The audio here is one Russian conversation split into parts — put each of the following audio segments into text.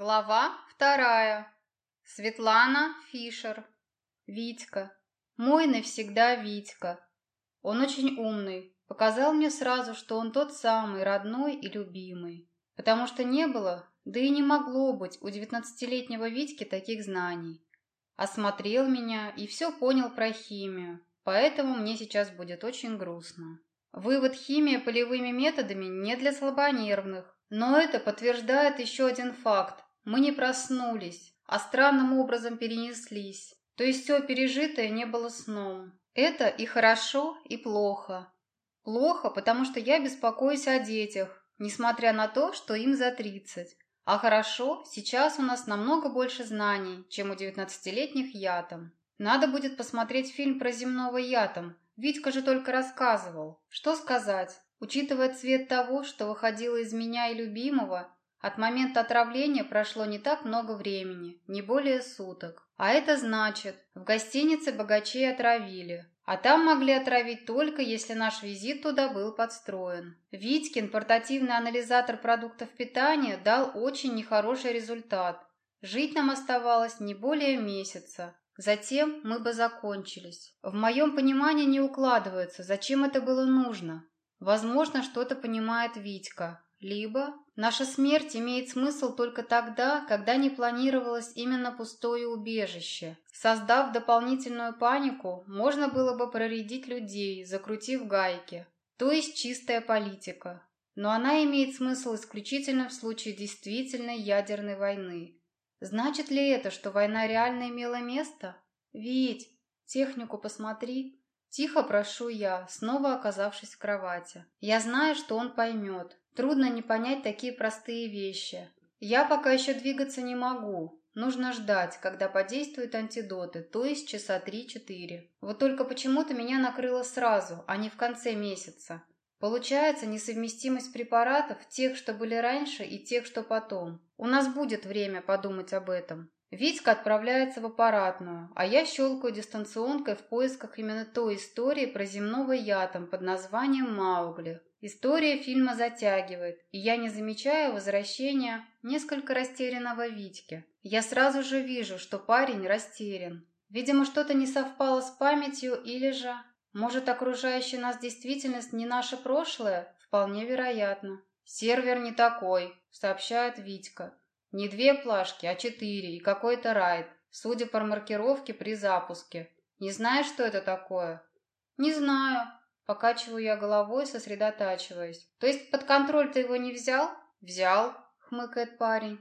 Глава вторая. Светлана Фишер. Витька. Мой навсегда Витька. Он очень умный. Показал мне сразу, что он тот самый, родной и любимый. Потому что не было, да и не могло быть у девятнадцатилетнего Витьки таких знаний. Осмотрел меня и все понял про химию, поэтому мне сейчас будет очень грустно. Вывод химия полевыми методами не для слабонервных, но это подтверждает еще один факт. Мы не проснулись, а странным образом перенеслись. То есть все пережитое не было сном. Это и хорошо, и плохо. Плохо, потому что я беспокоюсь о детях, несмотря на то, что им за 30. А хорошо, сейчас у нас намного больше знаний, чем у девятнадцатилетних ятом. Надо будет посмотреть фильм про земного ятом. Витька же только рассказывал. Что сказать? Учитывая цвет того, что выходило из меня и любимого, от момента отравления прошло не так много времени, не более суток. А это значит, в гостинице богачей отравили. А там могли отравить только, если наш визит туда был подстроен. Витькин портативный анализатор продуктов питания дал очень нехороший результат. Жить нам оставалось не более месяца. Затем мы бы закончились. В моем понимании не укладывается, зачем это было нужно. Возможно, что-то понимает Витька. Либо наша смерть имеет смысл только тогда, когда не планировалось именно пустое убежище. Создав дополнительную панику, можно было бы проредить людей, закрутив гайки. То есть чистая политика. Но она имеет смысл исключительно в случае действительной ядерной войны. Значит ли это, что война реально имела место? Вить, технику посмотри. Тихо прошу я, снова оказавшись в кровати. Я знаю, что он поймет. Трудно не понять такие простые вещи. Я пока еще двигаться не могу. Нужно ждать, когда подействуют антидоты, то есть часа три-четыре. Вот только почему-то меня накрыло сразу, а не в конце месяца. Получается несовместимость препаратов, тех, что были раньше, и тех, что потом. У нас будет время подумать об этом. Витька отправляется в аппаратную, а я щелкаю дистанционкой в поисках именно той истории про земного ятом под названием «Маугли». История фильма затягивает, и я не замечаю возвращения несколько растерянного Витьки. Я сразу же вижу, что парень растерян. Видимо, что-то не совпало с памятью или же... Может, окружающая нас действительность не наше прошлое? Вполне вероятно. Сервер не такой, сообщает Витька. Не две плашки, а четыре и какой-то райд, судя по маркировке при запуске. Не знаешь, что это такое? Не знаю. Покачиваю я головой, сосредотачиваясь. То есть под контроль ты его не взял? Взял, хмыкает парень.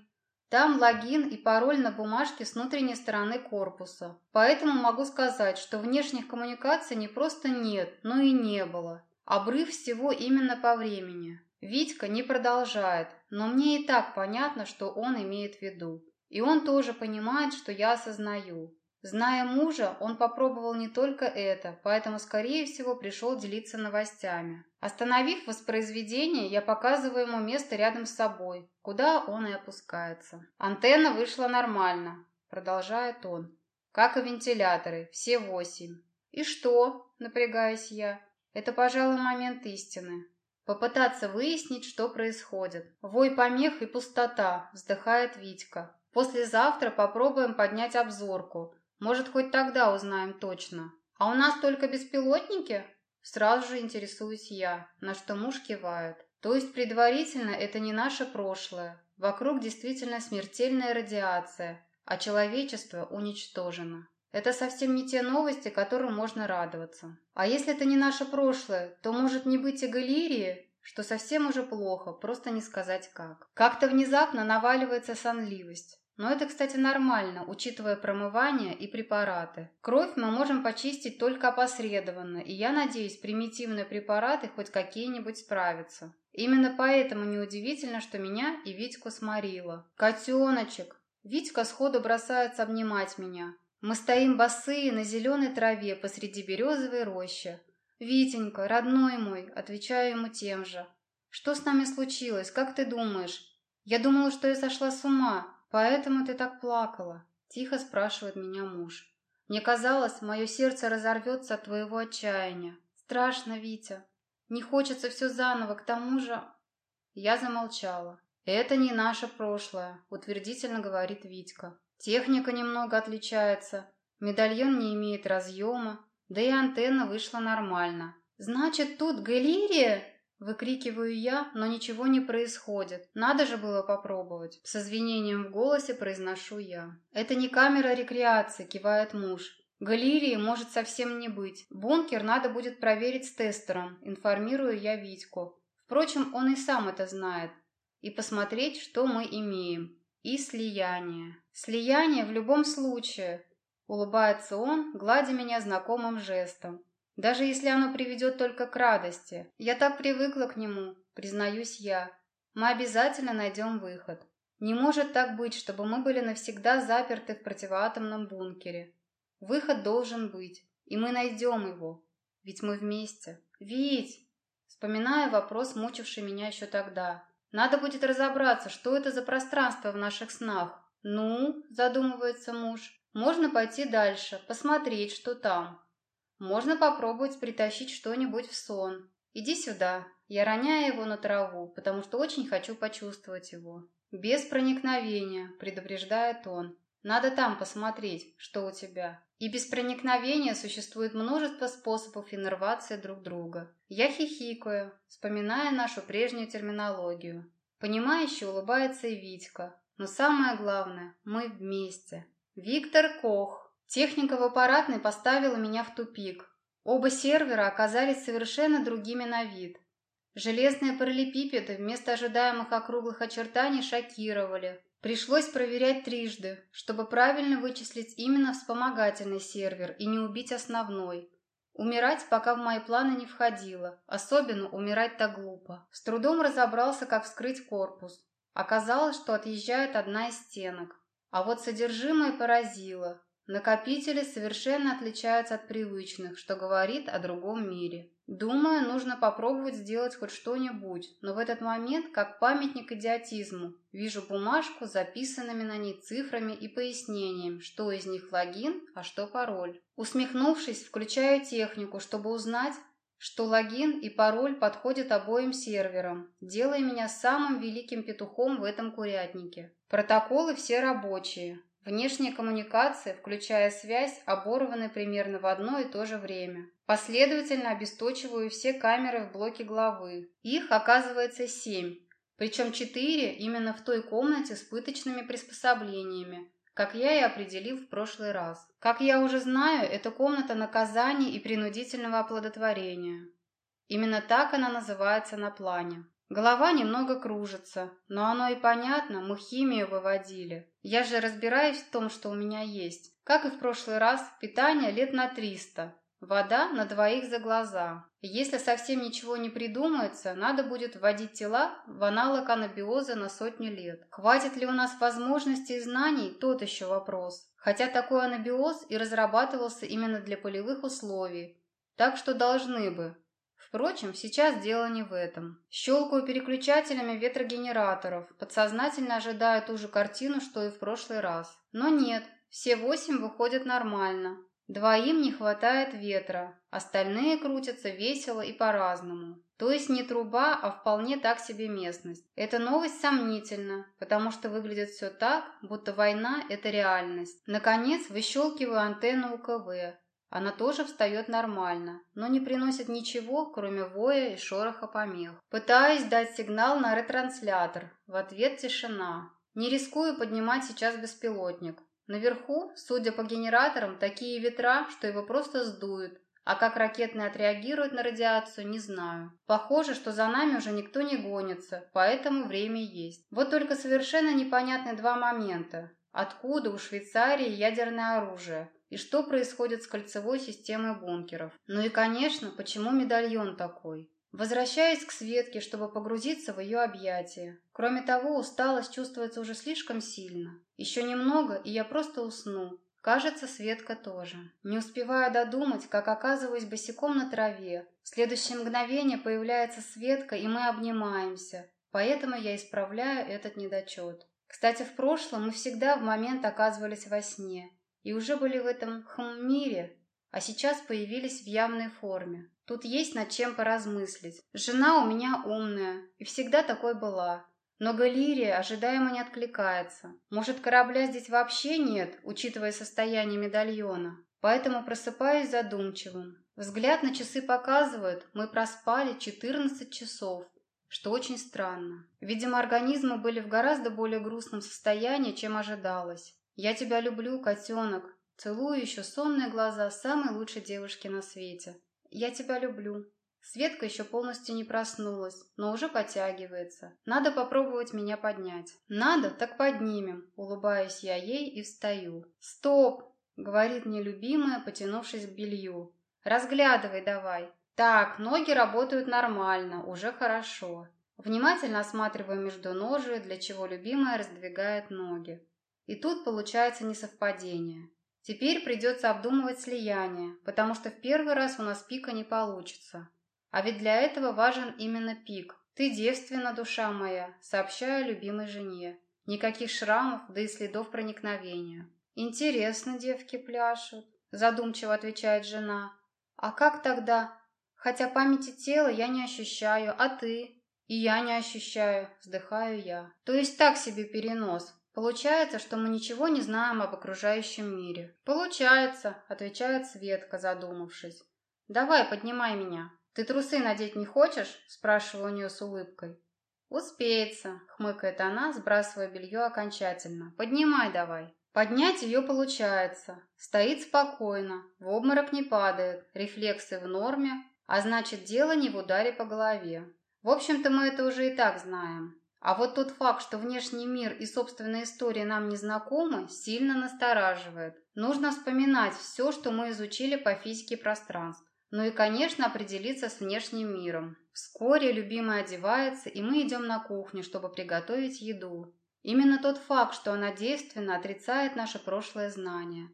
Там логин и пароль на бумажке с внутренней стороны корпуса. Поэтому могу сказать, что внешних коммуникаций не просто нет, но и не было. Обрыв всего именно по времени. Витька не продолжает, но мне и так понятно, что он имеет в виду. И он тоже понимает, что я осознаю. Зная мужа, он попробовал не только это, поэтому, скорее всего, пришел делиться новостями. Остановив воспроизведение, я показываю ему место рядом с собой, куда он и опускается. Антенна вышла нормально, продолжает он. Как и вентиляторы, все восемь. И что? Напрягаюсь я. Это, пожалуй, момент истины. Попытаться выяснить, что происходит. Вой помех и пустота, вздыхает Витька. Послезавтра попробуем поднять обзорку. Может, хоть тогда узнаем точно. А у нас только беспилотники? Сразу же интересуюсь я, на что муж кивает. То есть предварительно это не наше прошлое. Вокруг действительно смертельная радиация, а человечество уничтожено. Это совсем не те новости, которым можно радоваться. А если это не наше прошлое, то может не быть и галерии, что совсем уже плохо, просто не сказать как. Как-то внезапно наваливается сонливость. Но это, кстати, нормально, учитывая промывание и препараты. Кровь мы можем почистить только опосредованно, и я надеюсь, примитивные препараты хоть какие-нибудь справятся. Именно поэтому неудивительно, что меня и Витьку сморило. «Котеночек!» Витька сходу бросается обнимать меня. Мы стоим босые на зеленой траве посреди березовой рощи. «Витенька, родной мой», — отвечаю ему тем же. «Что с нами случилось, как ты думаешь? Я думала, что я сошла с ума, поэтому ты так плакала», — тихо спрашивает меня муж. «Мне казалось, мое сердце разорвется от твоего отчаяния. Страшно, Витя. Не хочется все заново, к тому же...» Я замолчала. «Это не наше прошлое», — утвердительно говорит Витька. «Техника немного отличается, медальон не имеет разъема, да и антенна вышла нормально. Значит, тут галерия?» Выкрикиваю я, но ничего не происходит. Надо же было попробовать. С извинением в голосе произношу я. «Это не камера рекреации», — кивает муж. «Галерии может совсем не быть. Бункер надо будет проверить с тестером», — информирую я Витьку. Впрочем, он и сам это знает. И посмотреть, что мы имеем. И слияние. Слияние в любом случае. Улыбается он, гладя меня знакомым жестом. Даже если оно приведет только к радости. Я так привыкла к нему, признаюсь я. Мы обязательно найдем выход. Не может так быть, чтобы мы были навсегда заперты в противоатомном бункере. Выход должен быть, и мы найдем его. Ведь мы вместе. Вить! Вспоминаю вопрос, мучивший меня еще тогда. Надо будет разобраться, что это за пространство в наших снах. Ну, задумывается муж, можно пойти дальше, посмотреть, что там. Можно попробовать притащить что-нибудь в сон. Иди сюда. Я роняю его на траву, потому что очень хочу почувствовать его. Без проникновения, предупреждает он. Надо там посмотреть, что у тебя. И без проникновения существует множество способов иннервации друг друга. Я хихикаю, вспоминая нашу прежнюю терминологию. Понимающе улыбается и Витька. Но самое главное, мы вместе. Виктор Кох, Техника в аппаратной поставила меня в тупик. Оба сервера оказались совершенно другими на вид. Железные параллелепипеды вместо ожидаемых округлых очертаний шокировали. Пришлось проверять трижды, чтобы правильно вычислить именно вспомогательный сервер и не убить основной. Умирать пока в мои планы не входило, особенно умирать так глупо. С трудом разобрался, как вскрыть корпус. Оказалось, что отъезжает одна из стенок. А вот содержимое поразило. Накопители совершенно отличаются от привычных, что говорит о другом мире. Думаю, нужно попробовать сделать хоть что-нибудь, но в этот момент, как памятник идиотизму, вижу бумажку с записанными на ней цифрами и пояснением, что из них логин, а что пароль. Усмехнувшись, включаю технику, чтобы узнать, что логин и пароль подходят обоим серверам, делая меня самым великим петухом в этом курятнике. Протоколы все рабочие, Внешние коммуникации, включая связь, оборваны примерно в одно и то же время. Последовательно обесточиваю все камеры в блоке главы. Их оказывается семь, причем четыре именно в той комнате с пыточными приспособлениями, как я и определил в прошлый раз. Как я уже знаю, это комната наказаний и принудительного оплодотворения. Именно так она называется на плане. Голова немного кружится, но оно и понятно, мы химию выводили. Я же разбираюсь в том, что у меня есть. Как и в прошлый раз, питание лет на 300. Вода на двоих за глаза. Если совсем ничего не придумается, надо будет вводить тела в аналог анабиоза на сотню лет. Хватит ли у нас возможностей и знаний, тот еще вопрос. Хотя такой анабиоз и разрабатывался именно для полевых условий. Так что должны бы. Впрочем, сейчас дело не в этом. Щелкаю переключателями ветрогенераторов, подсознательно ожидая ту же картину, что и в прошлый раз. Но нет, все восемь выходят нормально. Двоим не хватает ветра, остальные крутятся весело и по-разному. То есть не труба, а вполне так себе местность. Эта новость сомнительна, потому что выглядит все так, будто война – это реальность. Наконец, выщелкиваю антенну УКВ, она тоже встает нормально, но не приносит ничего, кроме воя и шороха помех. Пытаюсь дать сигнал на ретранслятор. В ответ тишина. Не рискую поднимать сейчас беспилотник. Наверху, судя по генераторам, такие ветра, что его просто сдуют. А как ракетный отреагирует на радиацию, не знаю. Похоже, что за нами уже никто не гонится, поэтому время есть. Вот только совершенно непонятны два момента. Откуда у Швейцарии ядерное оружие? И что происходит с кольцевой системой бункеров? Ну и, конечно, почему медальон такой? Возвращаясь к Светке, чтобы погрузиться в ее объятия. Кроме того, усталость чувствуется уже слишком сильно. Еще немного, и я просто усну. Кажется, Светка тоже. Не успевая додумать, как оказываюсь босиком на траве. В следующее мгновение появляется Светка, и мы обнимаемся. Поэтому я исправляю этот недочет. Кстати, в прошлом мы всегда в момент оказывались во сне и уже были в этом хм мире, а сейчас появились в явной форме. Тут есть над чем поразмыслить. Жена у меня умная и всегда такой была. Но Галирия ожидаемо не откликается. Может, корабля здесь вообще нет, учитывая состояние медальона. Поэтому просыпаюсь задумчивым. Взгляд на часы показывает, мы проспали 14 часов, что очень странно. Видимо, организмы были в гораздо более грустном состоянии, чем ожидалось. «Я тебя люблю, котенок», целую еще сонные глаза самой лучшей девушки на свете. «Я тебя люблю», Светка еще полностью не проснулась, но уже подтягивается. Надо попробовать меня поднять. Надо, так поднимем. Улыбаюсь я ей и встаю. Стоп, говорит мне любимая, потянувшись к белью. Разглядывай давай. Так, ноги работают нормально, уже хорошо. Внимательно осматриваю между ножи, для чего любимая раздвигает ноги. И тут получается несовпадение. Теперь придется обдумывать слияние, потому что в первый раз у нас пика не получится. А ведь для этого важен именно пик. Ты девственна, душа моя, сообщаю любимой жене. Никаких шрамов, да и следов проникновения. Интересно девки пляшут, задумчиво отвечает жена. А как тогда? Хотя памяти тела я не ощущаю, а ты? И я не ощущаю, вздыхаю я. То есть так себе перенос. Получается, что мы ничего не знаем об окружающем мире. Получается, отвечает Светка, задумавшись. Давай, поднимай меня. «Ты трусы надеть не хочешь?» – спрашиваю у нее с улыбкой. «Успеется», – хмыкает она, сбрасывая белье окончательно. «Поднимай давай». Поднять ее получается. Стоит спокойно, в обморок не падает, рефлексы в норме, а значит дело не в ударе по голове. В общем-то мы это уже и так знаем. А вот тот факт, что внешний мир и собственная история нам не знакомы, сильно настораживает. Нужно вспоминать все, что мы изучили по физике пространств. Ну и, конечно, определиться с внешним миром. Вскоре любимая одевается, и мы идем на кухню, чтобы приготовить еду. Именно тот факт, что она действенно отрицает наше прошлое знание.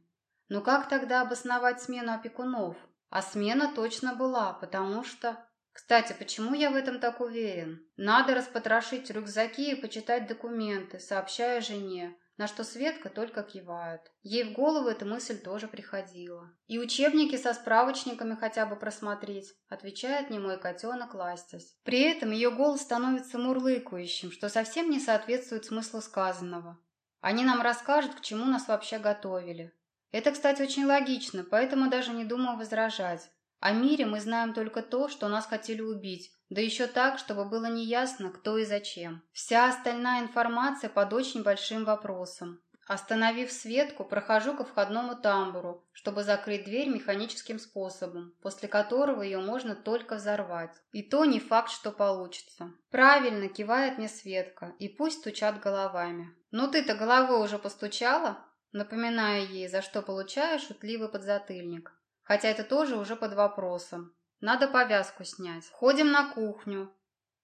Но как тогда обосновать смену опекунов? А смена точно была, потому что... Кстати, почему я в этом так уверен? Надо распотрошить рюкзаки и почитать документы, сообщая жене, на что Светка только кивает. Ей в голову эта мысль тоже приходила. «И учебники со справочниками хотя бы просмотреть», отвечает немой котенок ластясь. При этом ее голос становится мурлыкающим, что совсем не соответствует смыслу сказанного. Они нам расскажут, к чему нас вообще готовили. Это, кстати, очень логично, поэтому даже не думаю возражать. О мире мы знаем только то, что нас хотели убить, да еще так, чтобы было неясно, кто и зачем. Вся остальная информация под очень большим вопросом. Остановив Светку, прохожу ко входному тамбуру, чтобы закрыть дверь механическим способом, после которого ее можно только взорвать. И то не факт, что получится. Правильно, кивает мне Светка, и пусть стучат головами. «Ну ты-то головой уже постучала?» Напоминаю ей, за что получаю шутливый подзатыльник. Хотя это тоже уже под вопросом. Надо повязку снять. Ходим на кухню.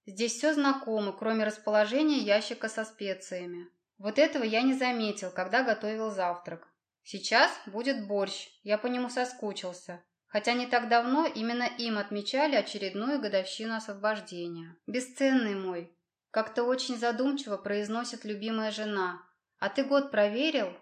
Здесь все знакомо, кроме расположения ящика со специями. Вот этого я не заметил, когда готовил завтрак. Сейчас будет борщ, я по нему соскучился. Хотя не так давно именно им отмечали очередную годовщину освобождения. Бесценный мой. Как-то очень задумчиво произносит любимая жена. А ты год проверил?